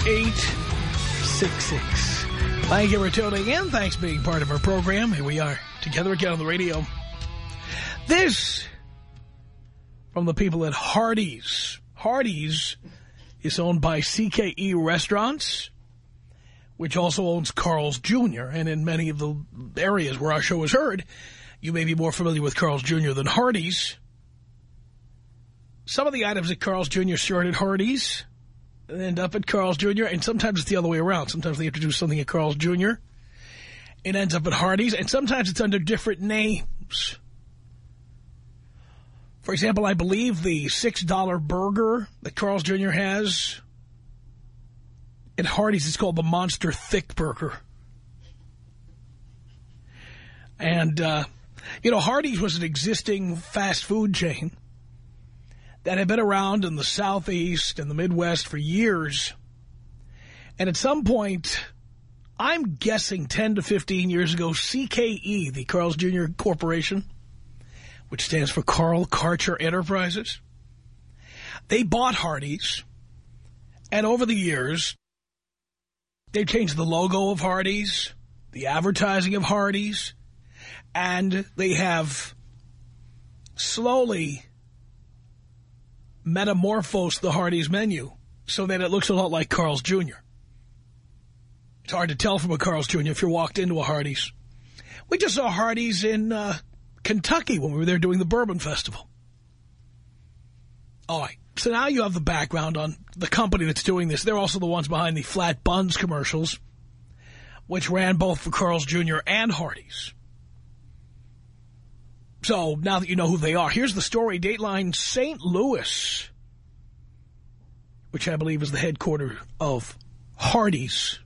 1-800-5800-866. Thank you for tuning in. Thanks for being part of our program. Here we are, together again on the radio. This, from the people at Hardee's. Hardee's is owned by CKE Restaurants, which also owns Carl's Jr. And in many of the areas where our show is heard, you may be more familiar with Carl's Jr. than Hardee's. Some of the items at Carl's Jr. start at Hardee's end up at Carl's Jr. And sometimes it's the other way around. Sometimes they introduce something at Carl's Jr. It ends up at Hardee's. And sometimes it's under different names. For example, I believe the $6 burger that Carl's Jr. has at Hardee's is called the Monster Thick Burger. And, uh, you know, Hardee's was an existing fast food chain that had been around in the Southeast and the Midwest for years. And at some point, I'm guessing 10 to 15 years ago, CKE, the Carl's Jr. Corporation, which stands for Carl Karcher Enterprises, they bought Hardee's. And over the years, they changed the logo of Hardee's, the advertising of Hardee's, and they have slowly metamorphosed the Hardee's menu so that it looks a lot like Carl's Jr. It's hard to tell from a Carl's Jr. if you're walked into a Hardee's. We just saw Hardee's in uh, Kentucky when we were there doing the Bourbon Festival. All right. So now you have the background on the company that's doing this. They're also the ones behind the Flat Buns commercials, which ran both for Carl's Jr. and Hardee's. So now that you know who they are, here's the story. Dateline St. Louis, which I believe is the headquarters of Hardee's,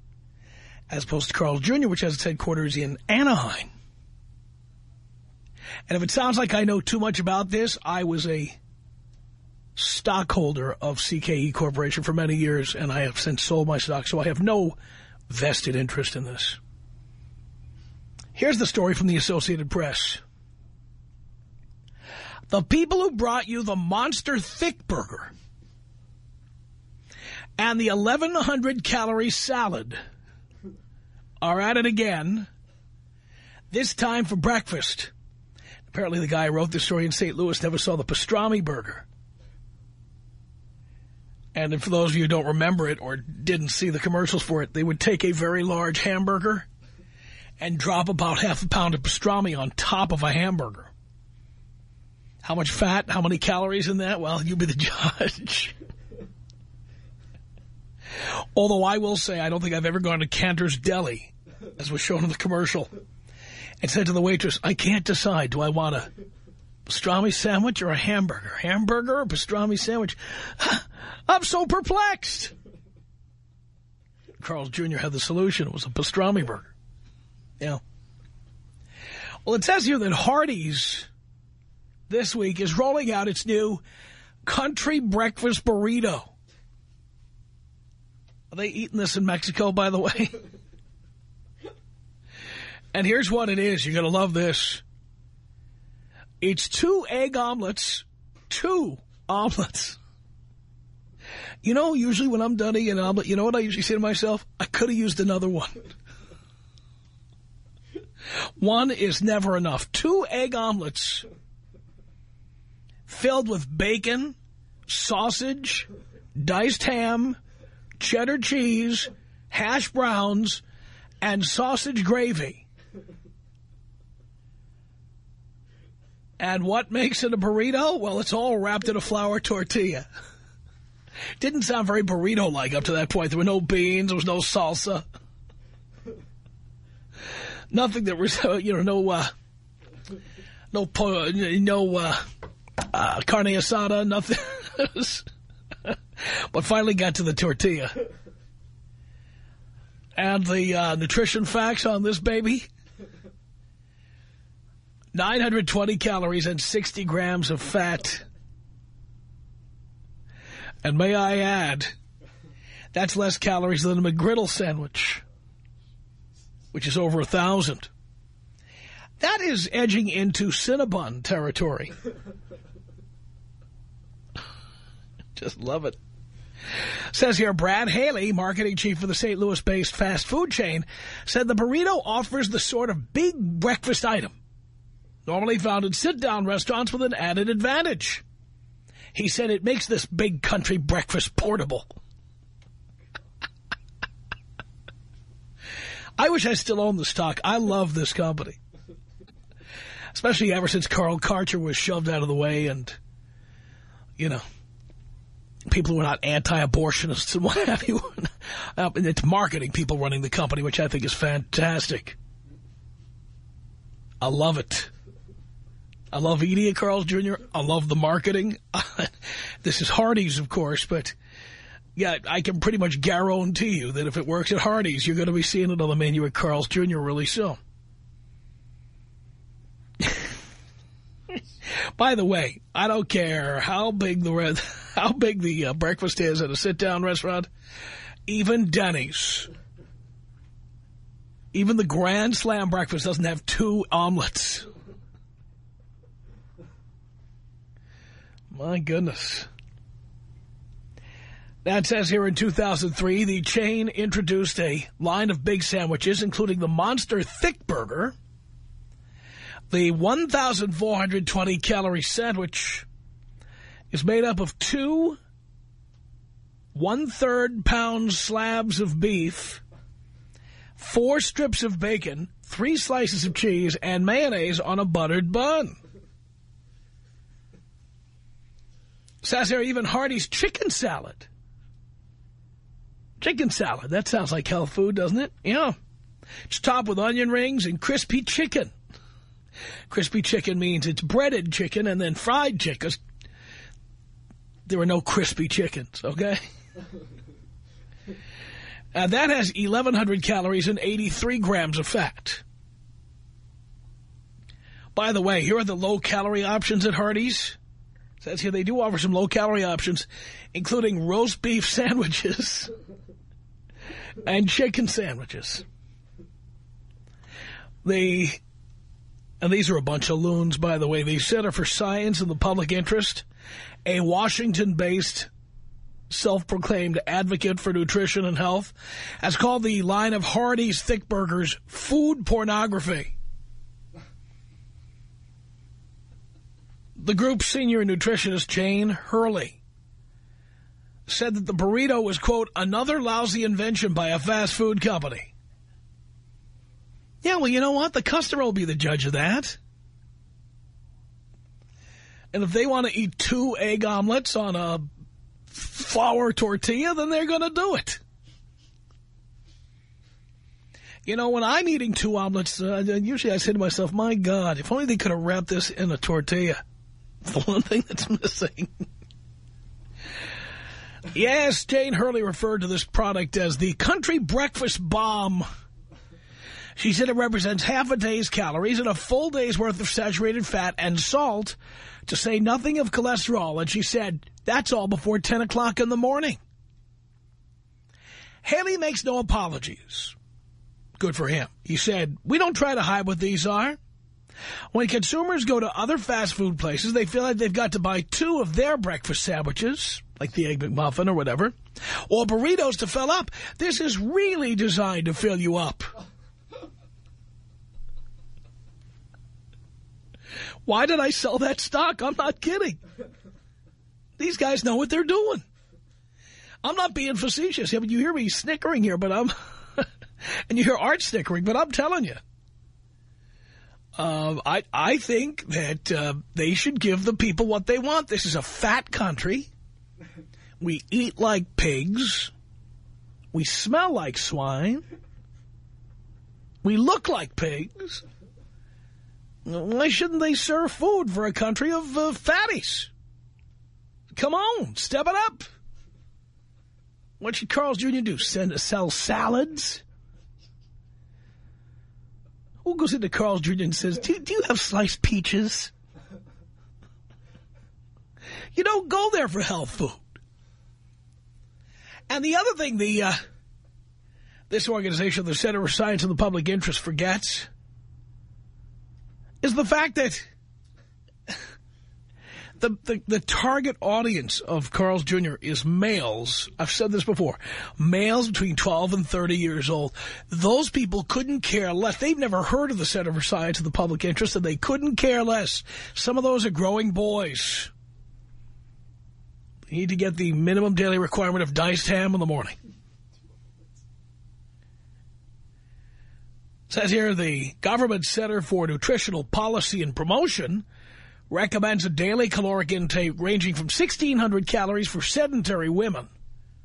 as opposed to Carl's Jr., which has its headquarters in Anaheim. And if it sounds like I know too much about this, I was a stockholder of CKE Corporation for many years, and I have since sold my stock, so I have no vested interest in this. Here's the story from the Associated Press. The people who brought you the Monster Thick Burger and the 1,100 calorie salad are at it again, this time for breakfast. Apparently the guy who wrote this story in St. Louis never saw the pastrami burger. And for those of you who don't remember it or didn't see the commercials for it, they would take a very large hamburger and drop about half a pound of pastrami on top of a hamburger. How much fat, how many calories in that? Well, you be the judge. Although I will say I don't think I've ever gone to Canter's Deli, as was shown in the commercial, and said to the waitress, I can't decide. Do I want a pastrami sandwich or a hamburger? Hamburger or pastrami sandwich? I'm so perplexed. Carl's Jr. had the solution. It was a pastrami burger. Yeah. Well, it says here that Hardee's this week is rolling out its new country breakfast burrito. Are they eating this in Mexico, by the way? and here's what it is. You're going to love this. It's two egg omelets. Two omelets. You know, usually when I'm done eating an omelet, you know what I usually say to myself? I could have used another one. One is never enough. Two egg omelets filled with bacon, sausage, diced ham, cheddar cheese, hash browns, and sausage gravy. And what makes it a burrito? Well, it's all wrapped in a flour tortilla. Didn't sound very burrito-like up to that point. There were no beans. There was no salsa. Nothing that was, you know, no, uh, no, no, uh, uh, carne asada, nothing. but finally got to the tortilla. And the uh, nutrition facts on this baby. 920 calories and 60 grams of fat. And may I add, that's less calories than a McGriddle sandwich, which is over a thousand. That is edging into Cinnabon territory. Just love it. Says here, Brad Haley, marketing chief for the St. Louis-based fast food chain, said the burrito offers the sort of big breakfast item normally found in sit-down restaurants with an added advantage. He said it makes this big country breakfast portable. I wish I still owned the stock. I love this company. Especially ever since Carl Karcher was shoved out of the way and, you know, people who are not anti-abortionists and what have you. uh, it's marketing people running the company, which I think is fantastic. I love it. I love eating at Carl's Jr. I love the marketing. this is Hardee's, of course, but yeah, I can pretty much guarantee you that if it works at Hardee's, you're going to be seeing it on the menu at Carl's Jr. really soon. By the way, I don't care how big the how big the uh, breakfast is at a sit-down restaurant, even Denny's, even the Grand Slam breakfast doesn't have two omelets. My goodness. That says here in 2003, the chain introduced a line of big sandwiches, including the Monster Thick Burger, the 1,420 calorie sandwich is made up of two one-third pound slabs of beef, four strips of bacon, three slices of cheese, and mayonnaise on a buttered bun. Says even Hardee's chicken salad. Chicken salad. That sounds like health food, doesn't it? Yeah. It's topped with onion rings and crispy chicken. Crispy chicken means it's breaded chicken and then fried chicken. There are no crispy chickens, okay? and uh, that has 1,100 calories and 83 grams of fat. By the way, here are the low-calorie options at Hardee's. Says here they do offer some low-calorie options, including roast beef sandwiches and chicken sandwiches. The and these are a bunch of loons, by the way. The Center for Science and the Public Interest, a Washington-based self-proclaimed advocate for nutrition and health, has called the line of Hardee's thick burgers food pornography. The group's senior nutritionist, Jane Hurley, said that the burrito was, quote, another lousy invention by a fast food company. Yeah, well, you know what? The customer will be the judge of that. And if they want to eat two egg omelets on a flour tortilla, then they're going to do it. You know, when I'm eating two omelets, uh, usually I say to myself, my God, if only they could have wrapped this in a tortilla. It's the one thing that's missing. yes, Jane Hurley referred to this product as the country breakfast bomb. She said it represents half a day's calories and a full day's worth of saturated fat and salt, to say nothing of cholesterol. And she said, that's all before 10 o'clock in the morning. Haley makes no apologies. Good for him. He said, we don't try to hide what these are. When consumers go to other fast food places, they feel like they've got to buy two of their breakfast sandwiches, like the Egg McMuffin or whatever, or burritos to fill up. This is really designed to fill you up. Why did I sell that stock? I'm not kidding. These guys know what they're doing. I'm not being facetious. I mean, you hear me snickering here, but I'm and you hear art snickering, but I'm telling you. Uh, I, I think that uh, they should give the people what they want. This is a fat country. We eat like pigs. We smell like swine. We look like pigs. Why shouldn't they serve food for a country of uh, fatties? Come on, step it up. What should Carl's Jr. do? Send sell salads? Who goes into Carl's Jr. and says, do, do you have sliced peaches? You don't go there for health food. And the other thing the uh, this organization, the Center for Science and the Public Interest, forgets is the fact that the, the, the target audience of Carl's Jr. is males. I've said this before. Males between 12 and 30 years old. Those people couldn't care less. They've never heard of the Center for Science and the Public Interest, and they couldn't care less. Some of those are growing boys. You need to get the minimum daily requirement of diced ham in the morning. Says here the Government Center for Nutritional Policy and Promotion recommends a daily caloric intake ranging from 1,600 calories for sedentary women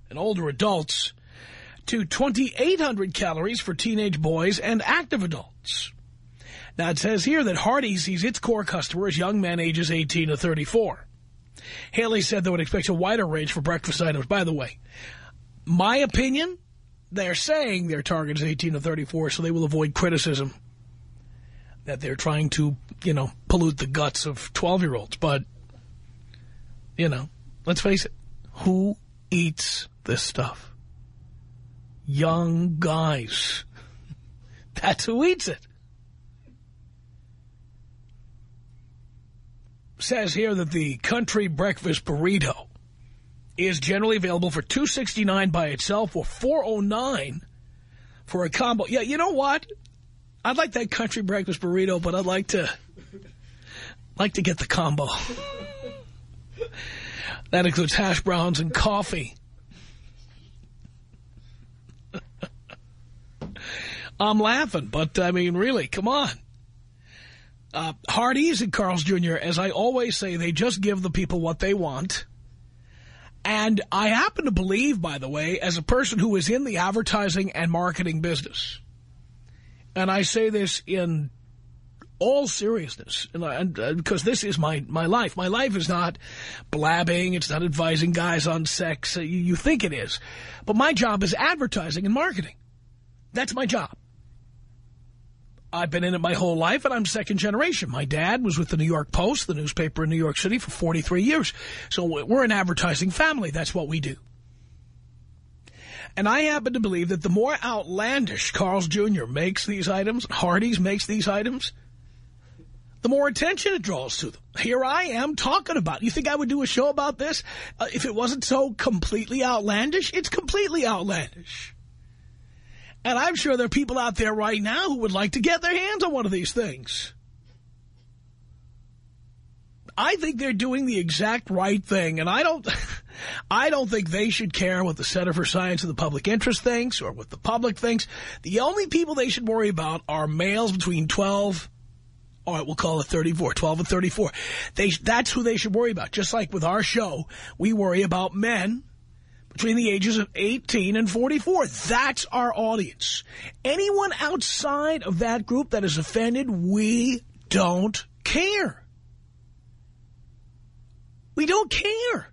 and older adults to 2,800 calories for teenage boys and active adults. Now, it says here that Hardy sees its core customer as young men ages 18 to 34. Haley said they would expect a wider range for breakfast items. By the way, my opinion they're saying their target is 18 to 34, so they will avoid criticism that they're trying to, you know, pollute the guts of 12-year-olds. But, you know, let's face it, who eats this stuff? Young guys. That's who eats it. Says here that the country breakfast burrito is generally available for $2.69 by itself or $4.09 for a combo. Yeah, you know what? I'd like that country breakfast burrito, but I'd like to like to get the combo. that includes hash browns and coffee. I'm laughing, but I mean, really, come on. Uh, Hardee's and Carl's Jr., as I always say, they just give the people what they want. And I happen to believe, by the way, as a person who is in the advertising and marketing business, and I say this in all seriousness, and, uh, because this is my, my life. My life is not blabbing. It's not advising guys on sex. You, you think it is. But my job is advertising and marketing. That's my job. I've been in it my whole life, and I'm second generation. My dad was with the New York Post, the newspaper in New York City, for 43 years. So we're an advertising family. That's what we do. And I happen to believe that the more outlandish Carl's Jr. makes these items, Hardee's makes these items, the more attention it draws to them. Here I am talking about it. You think I would do a show about this uh, if it wasn't so completely outlandish? It's completely outlandish. And I'm sure there are people out there right now who would like to get their hands on one of these things. I think they're doing the exact right thing, and I don't I don't think they should care what the Center for Science and the Public Interest thinks or what the public thinks. The only people they should worry about are males between 12 all right, we'll call it 34, 12 and 34. They, that's who they should worry about. Just like with our show, we worry about men between the ages of 18 and 44. That's our audience. Anyone outside of that group that is offended, we don't care. We don't care.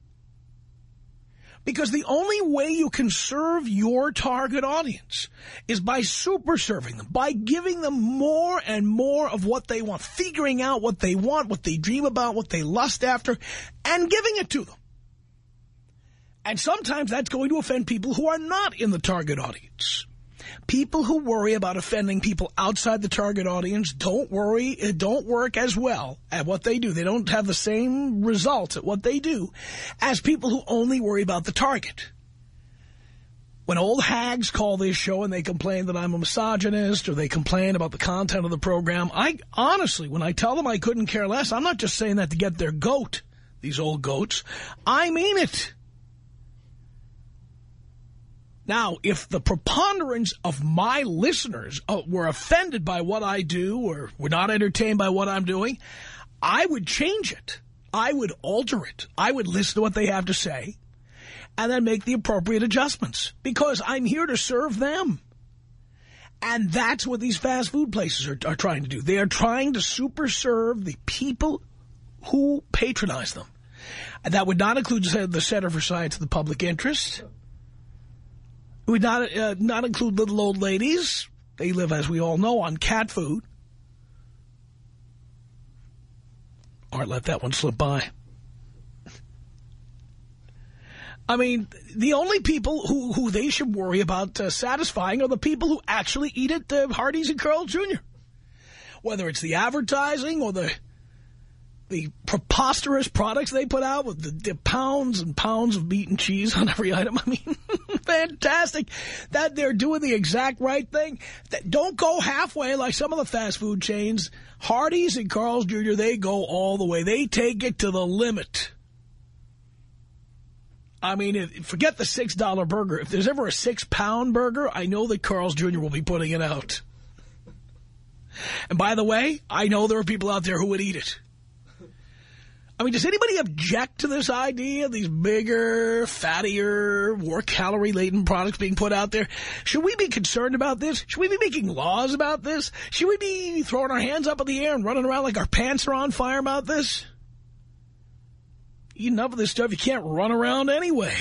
Because the only way you can serve your target audience is by super serving them, by giving them more and more of what they want, figuring out what they want, what they dream about, what they lust after, and giving it to them. And sometimes that's going to offend people who are not in the target audience. People who worry about offending people outside the target audience don't worry, uh, don't work as well at what they do. They don't have the same results at what they do as people who only worry about the target. When old hags call this show and they complain that I'm a misogynist or they complain about the content of the program, I honestly, when I tell them I couldn't care less, I'm not just saying that to get their goat, these old goats. I mean it. Now, if the preponderance of my listeners uh, were offended by what I do or were not entertained by what I'm doing, I would change it. I would alter it. I would listen to what they have to say and then make the appropriate adjustments because I'm here to serve them. And that's what these fast food places are, are trying to do. They are trying to super serve the people who patronize them. And that would not include the Center for Science of the Public Interest. Would not, uh, not include little old ladies. They live, as we all know, on cat food. All right, let that one slip by. I mean, the only people who, who they should worry about uh, satisfying are the people who actually eat at uh, Hardee's and Carl Jr. Whether it's the advertising or the the preposterous products they put out with the, the, pounds and pounds of meat and cheese on every item. I mean, fantastic that they're doing the exact right thing. Don't go halfway like some of the fast food chains. Hardee's and Carl's Jr., they go all the way. They take it to the limit. I mean, forget the $6 burger. If there's ever a six-pound burger, I know that Carl's Jr. will be putting it out. And by the way, I know there are people out there who would eat it. I mean, does anybody object to this idea, of these bigger, fattier, more calorie-laden products being put out there? Should we be concerned about this? Should we be making laws about this? Should we be throwing our hands up in the air and running around like our pants are on fire about this? Enough of this stuff, you can't run around anyway.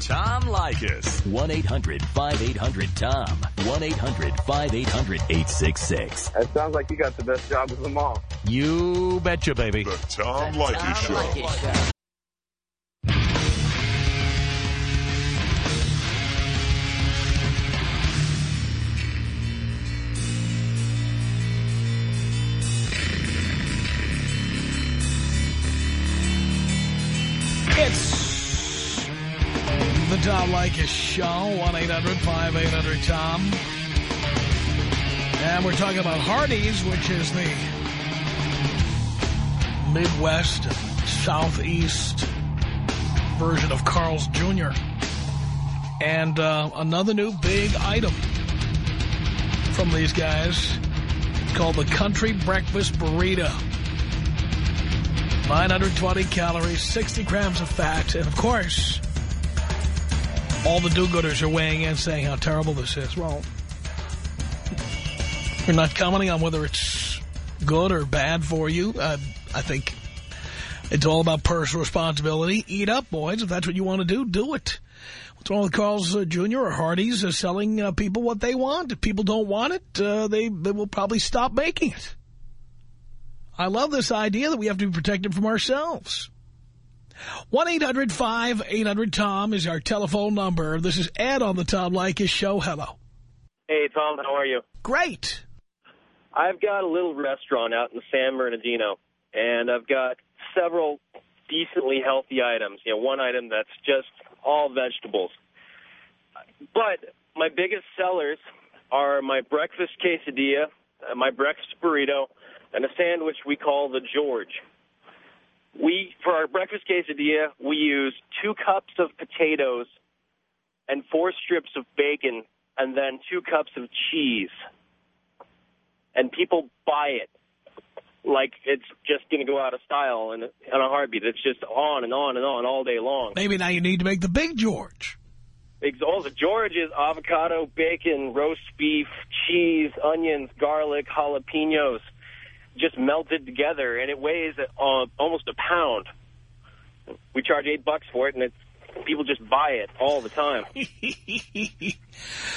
Tom Leykis. 1-800-5800-TOM. 1-800-5800-866. That sounds like you got the best job of them all. You betcha, baby. The Tom Leykis Show. Show. Tom Leykis Show, 1-800-5800-TOM. And we're talking about Hardee's, which is the Midwest Southeast version of Carl's Jr. And uh, another new big item from these guys called the Country Breakfast Burrito. 920 calories, 60 grams of fat, and of course, all the do-gooders are weighing in saying how terrible this is. Well, you're not commenting on whether it's good or bad for you. Uh, I think it's all about personal responsibility. Eat up, boys. If that's what you want to do, do it. What's wrong with Carl's uh, Jr. or Hardee's uh, selling uh, people what they want? If people don't want it, uh, they, they will probably stop making it. I love this idea that we have to be protected from ourselves. 1-800-5800-TOM is our telephone number. This is Ed on the Tom Leykis Show. Hello. Hey, Tom. How are you? Great. I've got a little restaurant out in San Bernardino, and I've got several decently healthy items. You know, one item that's just all vegetables. But my biggest sellers are my breakfast quesadilla, uh, my breakfast burrito, and a sandwich we call the George. We, for our breakfast quesadilla, we use two cups of potatoes and four strips of bacon and then two cups of cheese. And people buy it like it's just going to go out of style in, in a heartbeat. It's just on and on and on all day long. Maybe now you need to make the big George. Oh, the George is avocado, bacon, roast beef, cheese, onions, garlic, jalapenos just melted together, and it weighs uh, almost a pound. We charge eight bucks for it, and it's people just buy it all the time.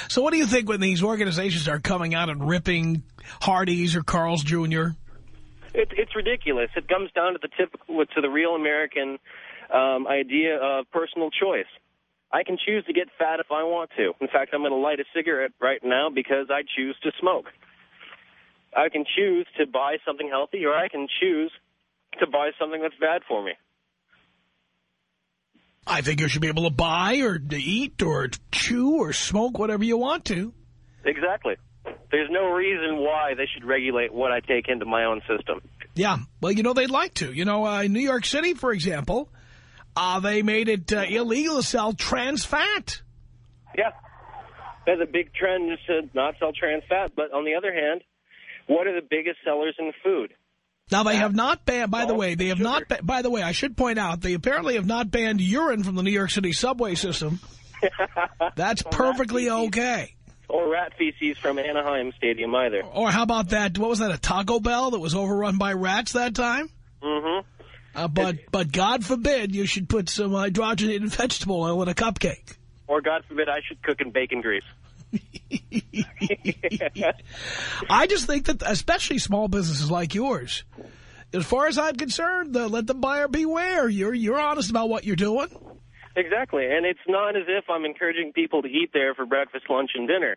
so what do you think when these organizations are coming out and ripping Hardee's or Carl's Jr.? It, it's ridiculous. It comes down to the typical, to the real American um, idea of personal choice. I can choose to get fat if I want to. In fact, I'm going to light a cigarette right now because I choose to smoke. I can choose to buy something healthy or I can choose to buy something that's bad for me. I think you should be able to buy or to eat or chew or smoke whatever you want to. Exactly. There's no reason why they should regulate what I take into my own system. Yeah. Well, you know, they'd like to. You know, uh, in New York City, for example, uh, they made it uh, illegal to sell trans fat. Yeah. There's a big trend to not sell trans fat. But on the other hand, what are the biggest sellers in food? Now, they have not banned, by the way, they have not, by the way, I should point out, they apparently have not banned urine from the New York City subway system. That's perfectly okay. Or rat feces from Anaheim Stadium either. Or how about that, what was that, a Taco Bell that was overrun by rats that time? Mm-hmm. Uh, but but God forbid you should put some hydrogenated vegetable oil in a cupcake. Or, God forbid, I should cook in bacon grease. I just think that, especially small businesses like yours, as far as I'm concerned, uh, let the buyer beware. You're you're honest about what you're doing. Exactly. And it's not as if I'm encouraging people to eat there for breakfast, lunch, and dinner.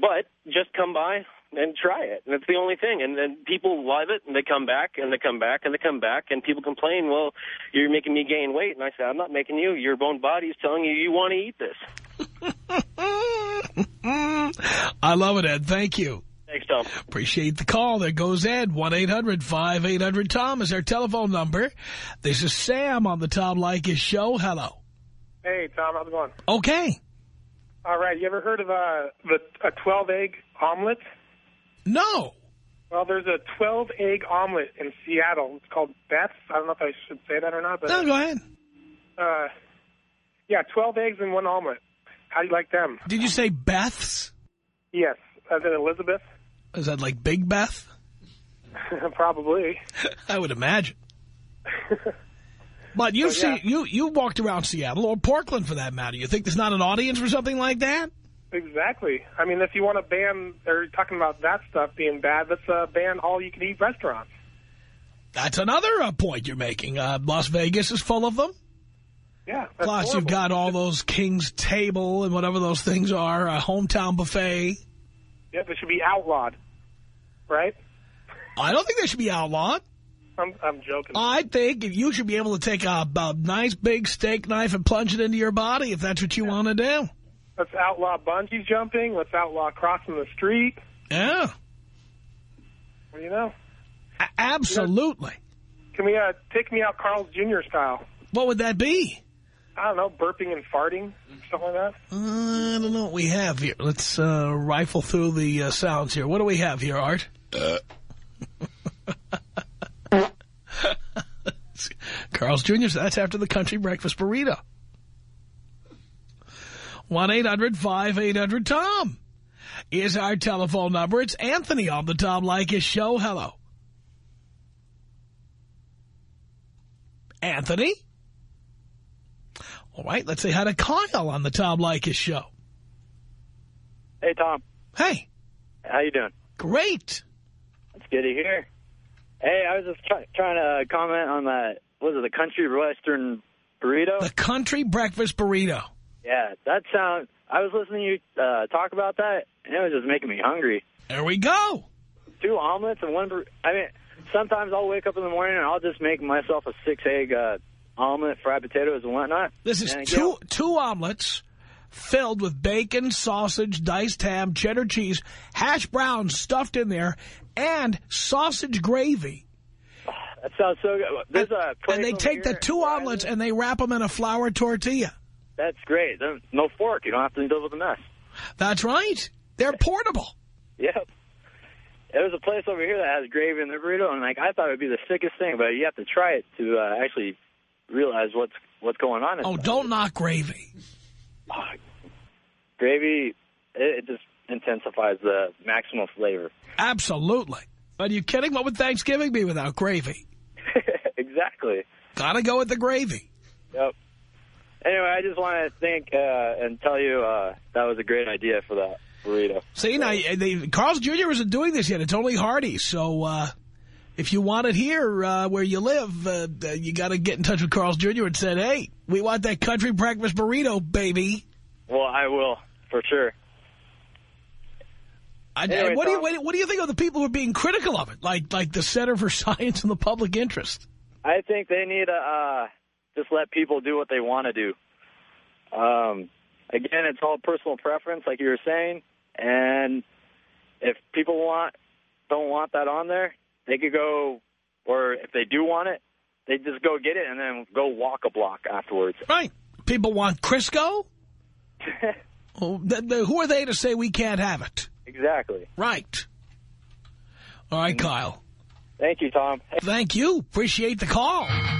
But just come by and try it. That's the only thing. And then people love it, and they come back, and they come back, and they come back, and people complain, well, you're making me gain weight. And I say, I'm not making you. Your own body is telling you you want to eat this. I love it, Ed. Thank you. Thanks, Tom. Appreciate the call. There goes Ed. 1-800-5800-TOM is our telephone number. This is Sam on the Tom Leykis show. Hello. Hey, Tom, how's it going? Okay. All right, you ever heard of uh, the, a 12-egg omelet? No. Well, there's a 12-egg omelet in Seattle. It's called Beth's. I don't know if I should say that or not, but No, go ahead. uh, yeah, 12 eggs in one omelet. How do you like them? Did you say Beth's? Yes, as in Elizabeth? Is that like Big Beth? Probably. I would imagine. But you Oh, see, yeah. you you walked around Seattle or Portland for that matter. You think there's not an audience for something like that? Exactly. I mean, if you want to ban, or talking about that stuff being bad, let's uh, ban all-you-can-eat restaurants. That's another uh, point you're making. Uh, Las Vegas is full of them. Yeah. Plus, you've got all those King's Table and whatever those things are, a hometown buffet. Yeah, they should be outlawed, right? I don't think they should be outlawed. I'm, I'm joking. I think you should be able to take a, a nice big steak knife and plunge it into your body if that's what you want to do. Let's outlaw bungee jumping. Let's outlaw crossing the street. Yeah, What do you know? a- absolutely. Can we uh, take me out Carl's Jr. style? What would that be? I don't know, burping and farting, something like that. Uh, I don't know what we have here. Let's uh, rifle through the uh, sounds here. What do we have here, Art? Carl's Jr., so that's after the country breakfast burrito. 1-800-5800-TOM is our telephone number. It's Anthony on the Tom Leykis show. Hello. Anthony? All right, let's say hi to Kyle on the Tom Leykis show. Hey, Tom. Hey, How you doing? great. That's good to hear. Hey, I was just try trying to comment on that. Was it the country western burrito? The country breakfast burrito. yeah, that sound. I was listening to you uh, talk about that, and it was just making me hungry. There we go. Two omelets and one. I mean, sometimes I'll wake up in the morning and I'll just make myself a six egg uh, omelet, fried potatoes and whatnot. This is two two omelets filled with bacon, sausage, diced ham, cheddar cheese, hash browns stuffed in there, and sausage gravy. that sounds so good. There's a And they take the two omelets and they wrap them in a flour tortilla. That's great. No fork. You don't have to deal with the mess. That's right. They're portable. Yep. There's a place over here that has gravy in their burrito, and like I thought it would be the sickest thing, but you have to try it to uh, actually realize what's what's going on. Oh, don't knock gravy. gravy. It, it just intensifies the maximum flavor. Absolutely. Are you kidding? What would Thanksgiving be without gravy? exactly. Gotta go with the gravy. Yep. Anyway, I just want to thank uh, and tell you uh, that was a great idea for that burrito. See, now, they, Carl's Jr. isn't doing this yet. It's only Hardee's. So uh, if you want it here uh, where you live, uh, uh, you got to get in touch with Carl's Jr. and say, hey, we want that country breakfast burrito, baby. Well, I will for sure. I, Anyway, what, do you, what do you think of the people who are being critical of it, like like the Center for Science and the Public Interest? I think they need to uh, just let people do what they want to do. Um, again, it's all personal preference, like you were saying, and if people want don't want that on there, they could go, or if they do want it, they just go get it and then go walk a block afterwards. Right. People want Crisco. Oh, th th who are they to say we can't have it? exactly. Right. All right, mm-hmm. Kyle. Thank you, Tom. Thank you. Appreciate the call. Tom.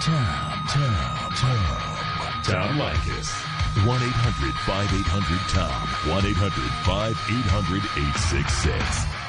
Tom. Tom. Tom. Tom Leykis. 1-800-5800-TOM. 1-800-5800-866.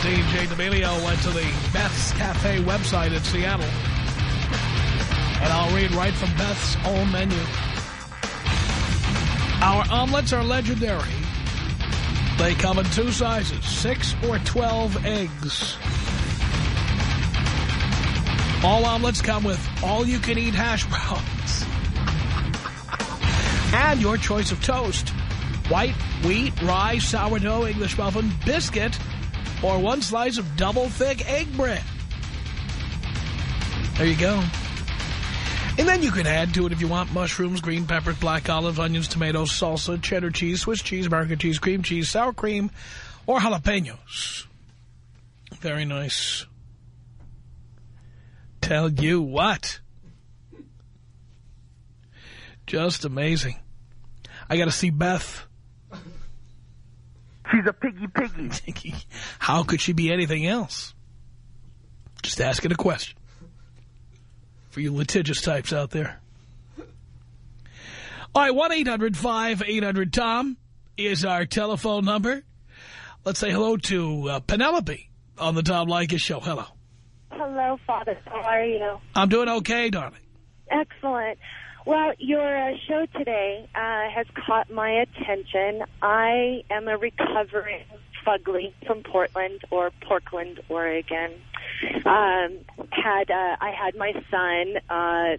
DJ D'Amelio went to the Beth's Cafe website in Seattle. And I'll read right from Beth's own menu. Our omelets are legendary. They come in two sizes, 6 or 12 eggs. All omelets come with all-you-can-eat hash browns. and your choice of toast. White, wheat, rye, sourdough, English muffin, biscuit, or one slice of double-thick egg bread. There you go. And then you can add to it if you want mushrooms, green peppers, black olives, onions, tomatoes, salsa, cheddar cheese, Swiss cheese, American cheese, cream cheese, sour cream, or jalapenos. Very nice. Tell you what. Just amazing. I got to see Beth. She's a piggy piggy. How could she be anything else? Just asking a question. For you litigious types out there. All right, 1-800-5800-TOM is our telephone number. Let's say hello to uh, Penelope on the Tom Leykis Show. Hello. Hello, Father. How are you? I'm doing okay, darling. Excellent. Well, your uh, show today uh, has caught my attention. I am a recovering fugly from Portland or Portland, Oregon. Um, had uh, I had my son uh,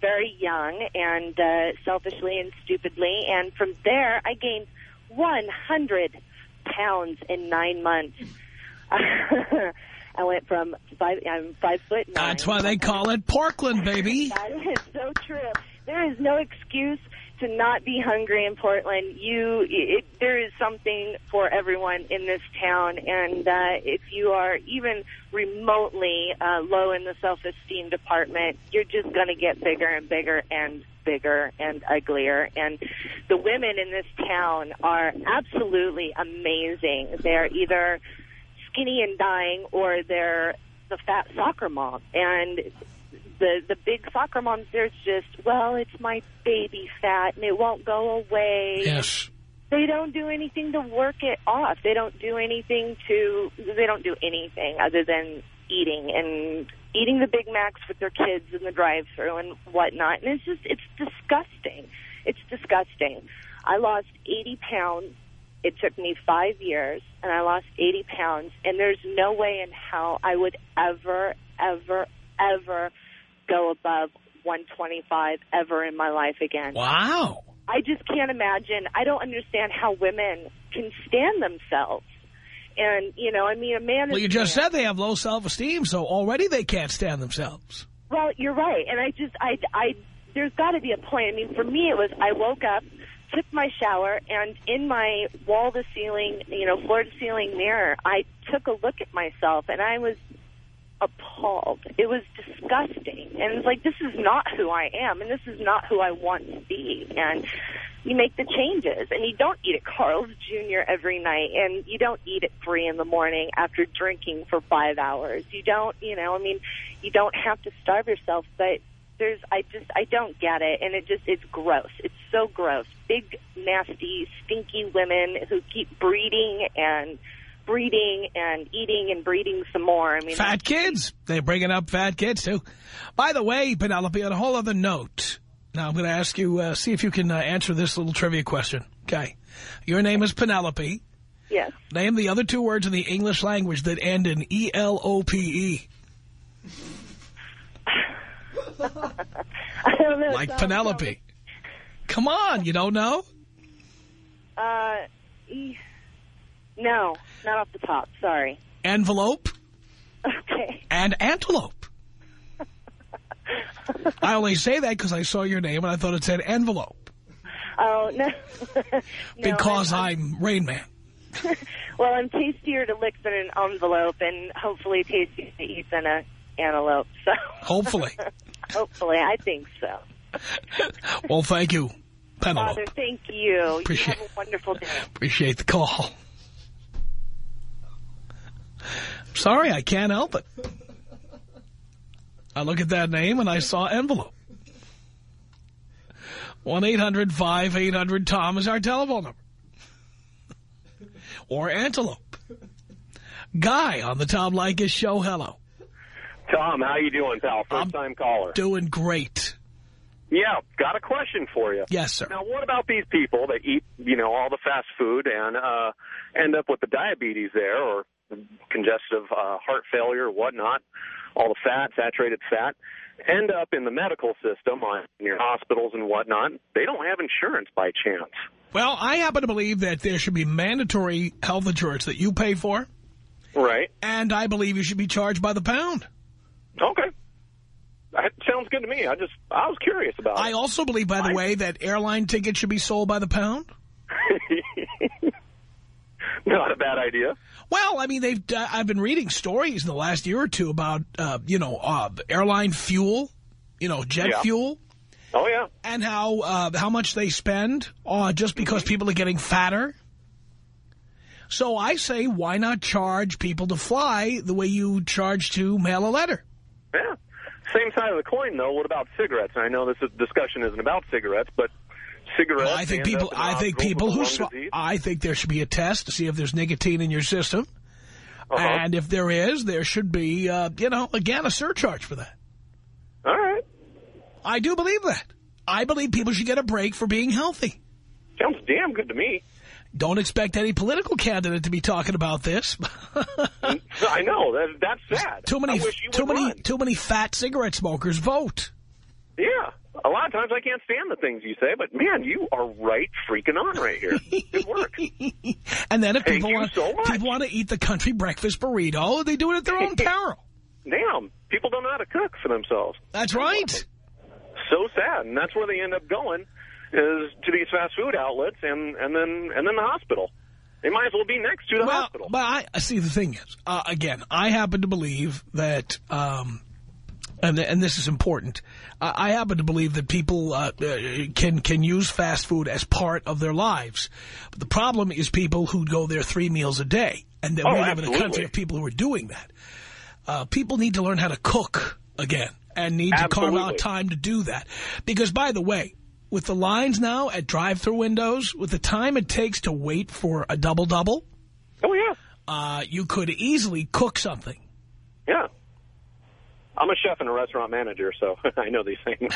very young and uh, selfishly and stupidly, and from there I gained 100 pounds in nine months. I went from five. I'm five foot nine. That's why they call it Portland, baby. That is so true. There is no excuse to not be hungry in Portland. You, it, there is something for everyone in this town, and uh, if you are even remotely uh, low in the self-esteem department, you're just going to get bigger and bigger and bigger and uglier. And the women in this town are absolutely amazing. They're either skinny and dying, or they're the fat soccer mom. And the the big soccer moms, there's just, well, it's my baby fat, and it won't go away. Yes. They don't do anything to work it off. They don't do anything to, they don't do anything other than eating and eating the Big Macs with their kids in the drive through and whatnot. And it's just, it's disgusting. It's disgusting. I lost 80 pounds it took me five years, and I lost 80 pounds, and there's no way in hell I would ever, ever, ever go above 125 ever in my life again. Wow. I just can't imagine. I don't understand how women can stand themselves. And, you know, I mean, a man Well, you just man. said they have low self-esteem, so already they can't stand themselves. Well, you're right. And I just, I, I, there's got to be a point. I mean, for me, it was I woke up, took my shower, and in my wall-to-ceiling, you know, floor-to-ceiling mirror, I took a look at myself, and I was appalled. It was disgusting. And it's like, this is not who I am, and this is not who I want to be. And you make the changes, and you don't eat at Carl's Jr. every night, and you don't eat at 3 in the morning after drinking for five hours. You don't, you know, I mean, you don't have to starve yourself, but there's, I just, I don't get it, and it just, it's gross. It's so gross. Big, nasty, stinky women who keep breeding and breeding and eating and breeding some more. I mean, Fat kids. They're bringing up fat kids, too. By the way, Penelope, on a whole other note, now I'm going to ask you, uh, see if you can uh, answer this little trivia question. Okay. Your name is Penelope. yes. Name the other two words in the English language that end in E E-L-O-P-E. I don't know. like Penelope. Come on, you don't know? Uh, e- no, not off the top. Sorry. Envelope Okay. and antelope. I only say that because I saw your name and I thought it said envelope. Oh no. no Because I'm, I'm Rain Man. Well, I'm tastier to lick than an envelope, and hopefully tastier to eat than a antelope. So Hopefully. hopefully, I think so. Well, thank you, Penelope. Father, thank you. Appreciate- you have a wonderful day. Appreciate the call. Sorry, I can't help it. I look at that name and I saw envelope. 1-800-5800-TOM is our telephone number. Or antelope. Guy on the Tom Leykis show, hello. Tom, how you doing, pal? I'm- First time caller. Doing great. Yeah, got a question for you. Yes, sir. Now, what about these people that eat, you know, all the fast food and uh, end up with the diabetes there, or congestive uh, heart failure, whatnot, all the fat, saturated fat, end up in the medical system, on in your hospitals and whatnot. They don't have insurance by chance. Well, I happen to believe that there should be mandatory health insurance that you pay for, Right. and I believe you should be charged by the pound. Okay. That sounds good to me. I just, I was curious about I it. also believe, by the I- way, that airline tickets should be sold by the pound. Not a bad idea. Well, I mean, they've. Uh, I've been reading stories in the last year or two about, uh, you know, uh, airline fuel, you know, jet Yeah. fuel, Oh, yeah. and how uh, how much they spend uh, just because people are getting fatter. So I say, why not charge people to fly the way you charge to mail a letter? Yeah. Same side of the coin, though. What about cigarettes? I know this discussion isn't about cigarettes, but cigarettes. Well, I think people. in the I think people who. lung sw- disease. I think there should be a test to see if there's nicotine in your system, Uh-huh. and if there is, there should be, uh, you know, again, a surcharge for that. All right. I do believe that. I believe people should get a break for being healthy. Sounds damn good to me. Don't expect any political candidate to be talking about this. I know that that's sad. too many, I wish you too many, run. too many fat cigarette smokers vote. Yeah. A lot of times I can't stand the things you say, but man, you are right freaking on right here. Good work. And then if Thank people want, so people want to eat the country breakfast burrito, they do it at their own peril. Damn. People don't know how to cook for themselves. That's right. So sad, and that's where they end up going is to these fast food outlets and and then and then the hospital. They might as well be next to the well, hospital. but I I see. The thing is, uh, again, I happen to believe that, um, and and this is important. I, I happen to believe that people uh, uh, can can use fast food as part of their lives. But the problem is people who go there three meals a day, and then Oh, we live in a country of people who are doing that. Uh, people need to learn how to cook again, and need to carve out time to do that. Because, by the way. With the lines now at drive-through windows, with the time it takes to wait for a double-double, oh yeah, uh, you could easily cook something. yeah. I'm a chef and a restaurant manager, so I know these things.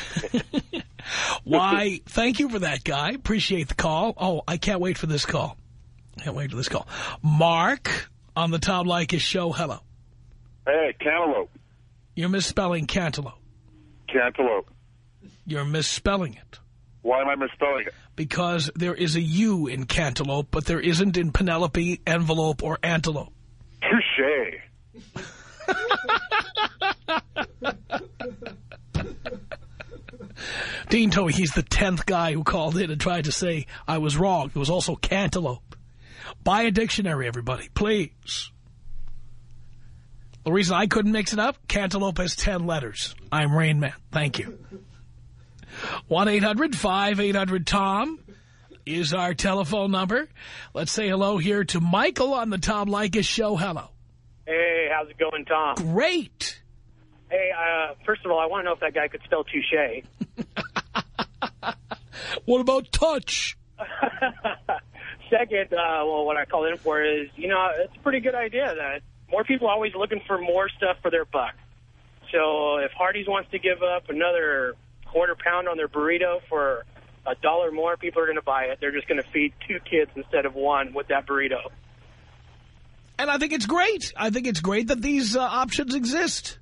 Why, thank you for that, guy. Appreciate the call. Oh, I can't wait for this call. Can't wait for this call. Mark on the Tom Leykis show. Hello. Hey, cantaloupe. You're misspelling cantaloupe. Cantaloupe. You're misspelling it Why am I misspelling it? because there is a U in cantaloupe, but there isn't in Penelope, envelope, or antelope. Touche. Dean told me he's the 10th guy who called in and tried to say I was wrong. It was also cantaloupe. Buy a dictionary, everybody, please. The reason I couldn't mix it up, cantaloupe has 10 letters. I'm Rain Man. Thank you. 1-800-5800-TOM is our telephone number. Let's say hello here to Michael on the Tom Leykis show. Hello. Hey, how's it going, Tom? Great. Hey, uh, first of all, I want to know if that guy could spell touche. What about touch? Second, uh, well, what I called in for is, you know, it's a pretty good idea that more people are always looking for more stuff for their buck. So if Hardee's wants to give up another quarter pound on their burrito for a dollar more, people are going to buy it. They're just going to feed two kids instead of one with that burrito. And I think it's great. I think it's great that these uh, options exist.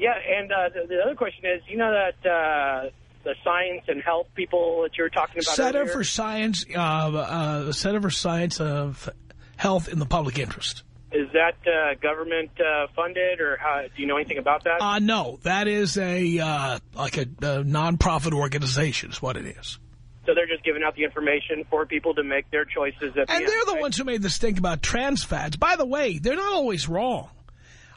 Yeah, and uh, the, the other question is, you know that uh, the science and health people that you were talking about Center earlier? for Science, uh, uh, Center for Science of Health in the Public Interest. Is that uh, government uh, funded, or how, do you know anything about that? Uh, no, that is a uh, like a, a non-profit organization is what it is. so they're just giving out the information for people to make their choices. At And the they're end, the right? ones who made this stink about trans fats. By the way, they're not always wrong.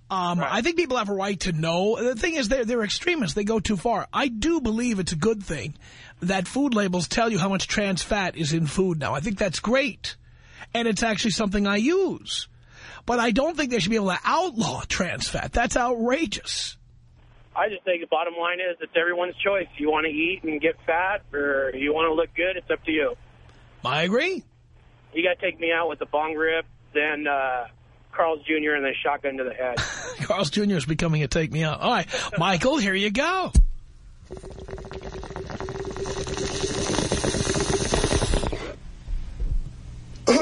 Um, I think people have a right to know. The thing is, they're, they're extremists. They go too far. I do believe it's a good thing that food labels tell you how much trans fat is in food now. I think that's great. And it's actually something I use. But I don't think they should be able to outlaw trans fat. That's outrageous. I just think the bottom line is it's everyone's choice. You want to eat and get fat, or you want to look good, it's up to you. I agree. You got to take me out with a bong rip, then uh, Carl's Jr., and then shotgun to the head. Carl's Jr. is becoming a take me out. All right, Michael, here you go.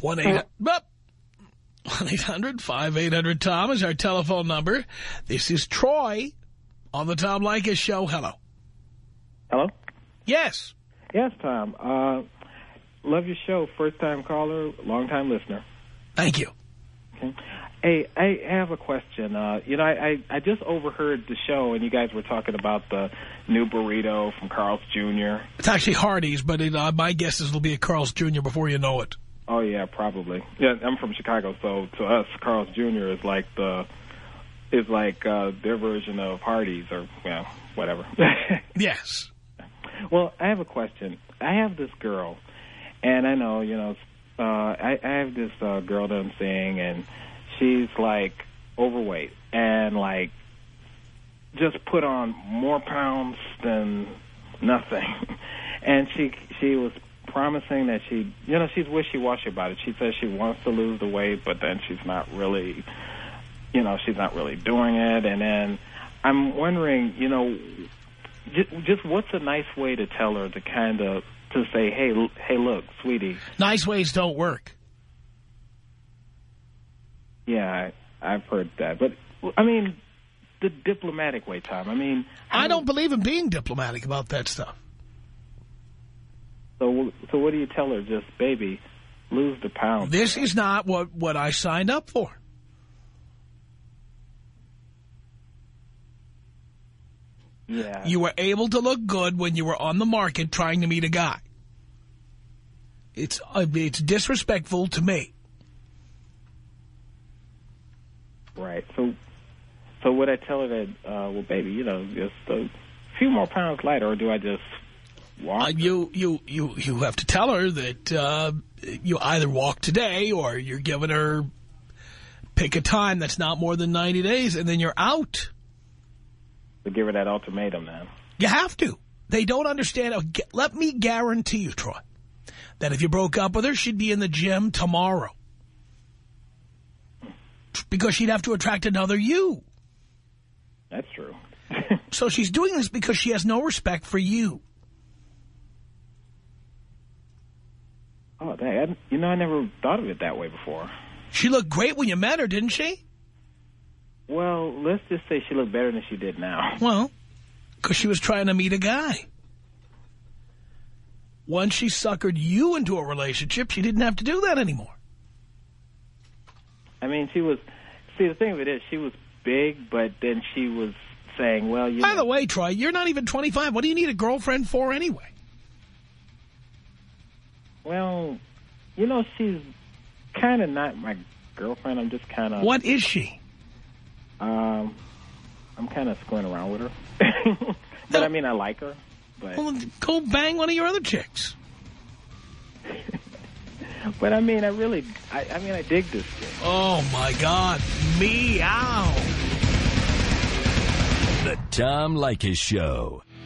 One eight one eight hundred five eight hundred Tom is our telephone number. This is Troy on the Tom Leykis show. Hello. Hello? Yes. Yes, Tom. Uh, love your show. First time caller, long time listener. Thank you. Okay. Hey, I have a question. Uh, you know, I, I, I just overheard the show, and you guys were talking about the new burrito from Carl's Jr. It's actually Hardee's, but it, uh, my guess is it'll be a Carl's Jr. before you know it. Oh, yeah, probably. Yeah, I'm from Chicago, so to us, Carl's Jr. is like the is like uh, their version of Hardee's or, well, whatever. Yes. Well, I have a question. I have this girl, and I know, you know, uh, I, I have this uh, girl that I'm seeing, and she's like overweight and like just put on more pounds than nothing. and she she was promising that she, you know, she's wishy-washy about it. She says she wants to lose the weight, but then she's not really, you know, she's not really doing it. And then I'm wondering, you know, just, just what's a nice way to tell her to kind of to say, hey, hey, look, sweetie, Nice ways don't work. yeah, I, I've heard that, but I mean, the diplomatic way, Tom. I mean, I don't believe in being diplomatic about that stuff. so so what do you tell her? Just baby, lose the pound. This is not what, what I signed up for. Yeah, You were able to look good when you were on the market trying to meet a guy. It's uh, it's disrespectful to me. right. So so would I tell her that, uh, well, baby, you know, just a few more pounds lighter, or do I just walk? Uh, you you you you have to tell her that uh, you either walk today or you're giving her pick a time that's not more than 90 days, and then you're out. to give her that ultimatum, then. You have to. They don't understand. Let me guarantee you, Troy, that if you broke up with her, she'd be in the gym tomorrow. Because she'd have to attract another you. That's true. So she's doing this because she has no respect for you. Oh, that, you know, I never thought of it that way before. She looked great when you met her, didn't she? Well, let's just say she looked better than she did now. Well, because she was trying to meet a guy. Once she suckered you into a relationship, she didn't have to do that anymore. I mean, she was. See, the thing of it is, she was big, but then she was saying, "Well, you." By know, the way, Troy, you're not even 25. What do you need a girlfriend for anyway? well, you know, she's kind of not my girlfriend. I'm just kind of. What is she? Um, I'm kind of screwing around with her, but I mean, I like her. But Well, go bang one of your other chicks. but I mean, I really, I, I mean, I dig this chick. Oh, my God. Meow. The Tom Leykis Show.